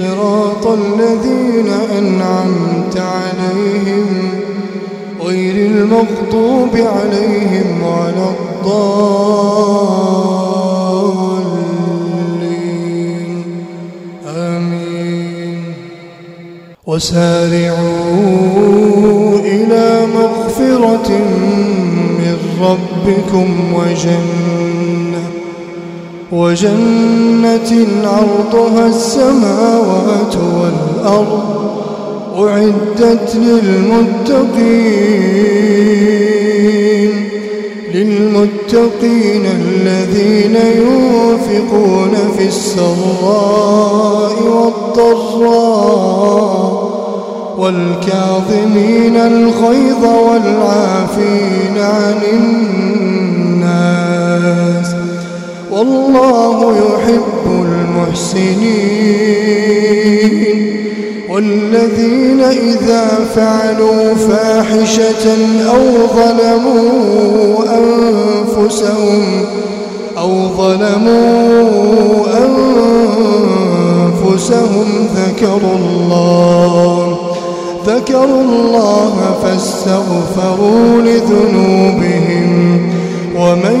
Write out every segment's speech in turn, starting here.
صراط الذين أنعمت عليهم غير المغضوب عليهم ولا الضالين. آمين. وسارعوا إلى مغفرة من ربكم وجنة وجنة عرضها السماوات والأرض أعدت للمتقين للمتقين الذين ينفقون في السراء والضراء والكاظمين الغيظ والعافين عن الناس. والله يحب المحسنين. والذين إذا فعلوا فاحشة أو ظلموا أنفسهم أو ظلموا أنفسهم ذكروا الله ذكروا الله فاستغفروا لذنوبهم. ومن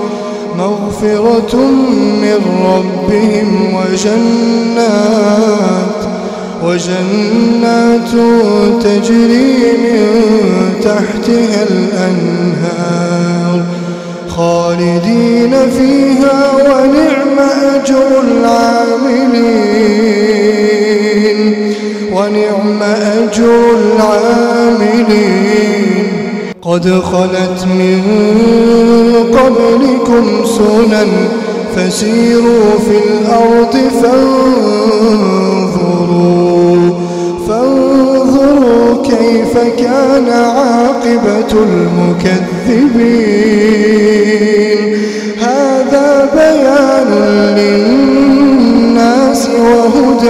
مغفرة من ربهم وجنات وجنات تجري من تحتها الأنهار. خالدين فيها ونعم أجر العاملين ونعم أجر العاملين. قد خلت من قبلكم سنن فسيروا في الأرض فانظروا فانظروا كيف كان عاقبة المكذبين. هذا بيان للناس وهدى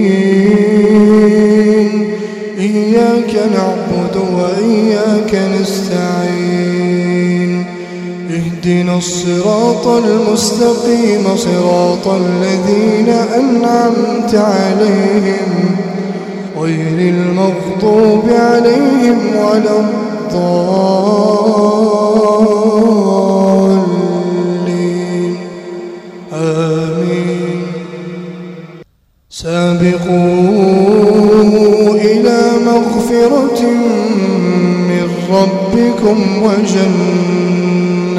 اهدنا الصراط المستقيم صراط الذين أنعمت عليهم غير المغضوب عليهم ولا الضالين. آمين. سابقوا إلى مغفرة من ربكم وجنة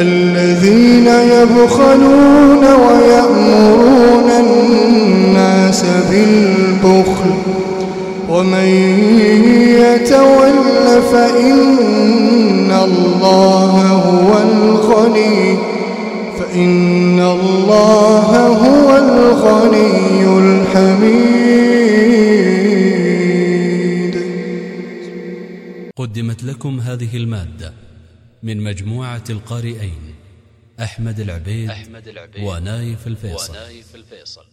الذين يبخلون ويأمرون الناس بالبخل ومن يتول فإن الله هو الغني فإن الله هو الغني الحميد. قدمت لكم هذه المادة من مجموعة القارئين أحمد العبيد, أحمد العبيد ونايف الفيصل, ونايف الفيصل.